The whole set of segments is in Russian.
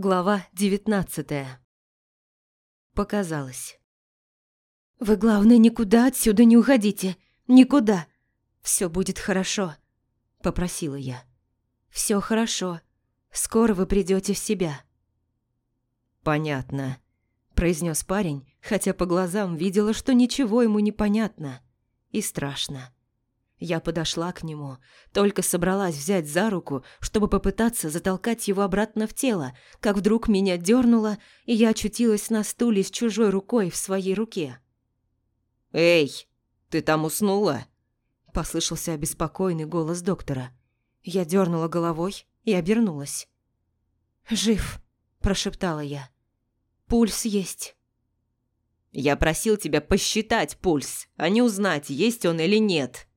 Глава девятнадцатая. Показалось. «Вы, главное, никуда отсюда не уходите. Никуда. Все будет хорошо», — попросила я. Все хорошо. Скоро вы придете в себя». «Понятно», — произнес парень, хотя по глазам видела, что ничего ему не понятно. И страшно. Я подошла к нему, только собралась взять за руку, чтобы попытаться затолкать его обратно в тело, как вдруг меня дернуло, и я очутилась на стуле с чужой рукой в своей руке. «Эй, ты там уснула?» – послышался обеспокоенный голос доктора. Я дернула головой и обернулась. «Жив», – прошептала я. «Пульс есть». «Я просил тебя посчитать пульс, а не узнать, есть он или нет»,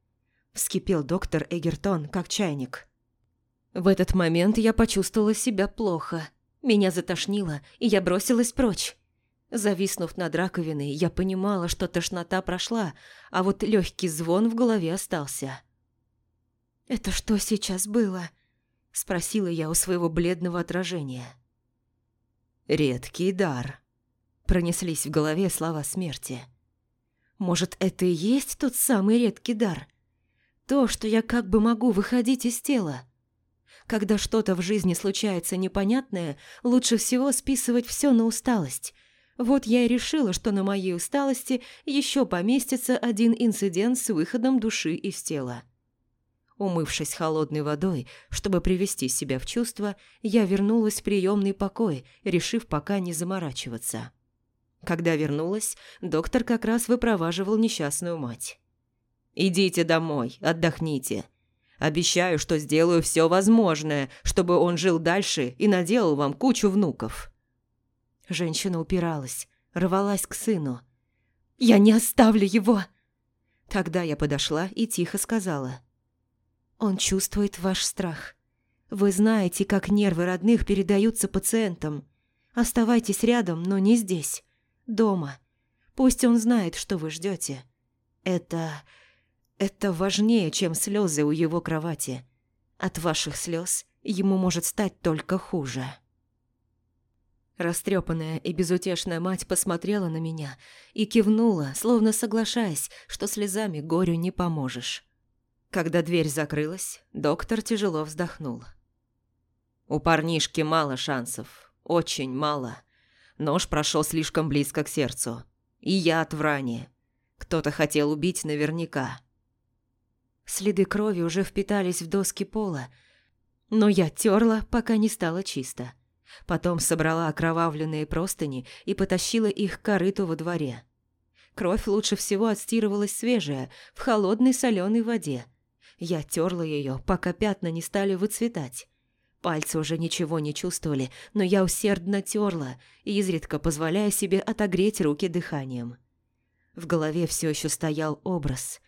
Вскипел доктор Эгертон, как чайник. В этот момент я почувствовала себя плохо. Меня затошнило, и я бросилась прочь. Зависнув над раковиной, я понимала, что тошнота прошла, а вот легкий звон в голове остался. «Это что сейчас было?» – спросила я у своего бледного отражения. «Редкий дар», – пронеслись в голове слова смерти. «Может, это и есть тот самый редкий дар?» То, что я как бы могу выходить из тела. Когда что-то в жизни случается непонятное, лучше всего списывать все на усталость. Вот я и решила, что на моей усталости еще поместится один инцидент с выходом души из тела. Умывшись холодной водой, чтобы привести себя в чувство, я вернулась в приемный покой, решив пока не заморачиваться. Когда вернулась, доктор как раз выпроваживал несчастную мать. Идите домой, отдохните. Обещаю, что сделаю все возможное, чтобы он жил дальше и наделал вам кучу внуков». Женщина упиралась, рвалась к сыну. «Я не оставлю его!» Тогда я подошла и тихо сказала. «Он чувствует ваш страх. Вы знаете, как нервы родных передаются пациентам. Оставайтесь рядом, но не здесь. Дома. Пусть он знает, что вы ждете. Это это важнее, чем слезы у его кровати. От ваших слез ему может стать только хуже. Растрепанная и безутешная мать посмотрела на меня и кивнула, словно соглашаясь, что слезами горю не поможешь. Когда дверь закрылась, доктор тяжело вздохнул. «У парнишки мало шансов, очень мало. Нож прошел слишком близко к сердцу. И яд в ране. Кто-то хотел убить наверняка. Следы крови уже впитались в доски пола, но я терла, пока не стало чисто. Потом собрала окровавленные простыни и потащила их к корыту во дворе. Кровь лучше всего отстирывалась свежая, в холодной соленой воде. Я терла ее, пока пятна не стали выцветать. Пальцы уже ничего не чувствовали, но я усердно терла, изредка позволяя себе отогреть руки дыханием. В голове все еще стоял образ.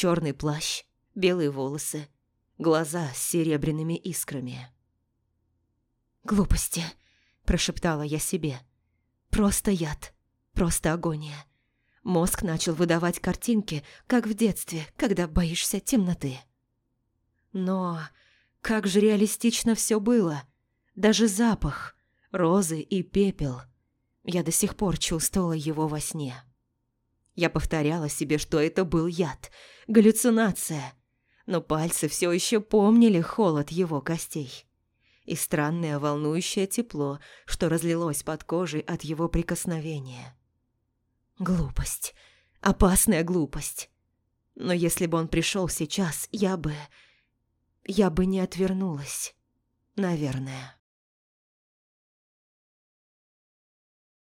Черный плащ, белые волосы, глаза с серебряными искрами. «Глупости», – прошептала я себе. «Просто яд, просто агония». Мозг начал выдавать картинки, как в детстве, когда боишься темноты. Но как же реалистично все было. Даже запах, розы и пепел. Я до сих пор чувствовала его во сне. Я повторяла себе, что это был яд, галлюцинация, но пальцы все еще помнили холод его костей. И странное волнующее тепло, что разлилось под кожей от его прикосновения. Глупость. Опасная глупость. Но если бы он пришел сейчас, я бы... Я бы не отвернулась. Наверное.